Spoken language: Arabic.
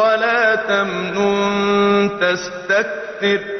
ولا تمنن تستكثر.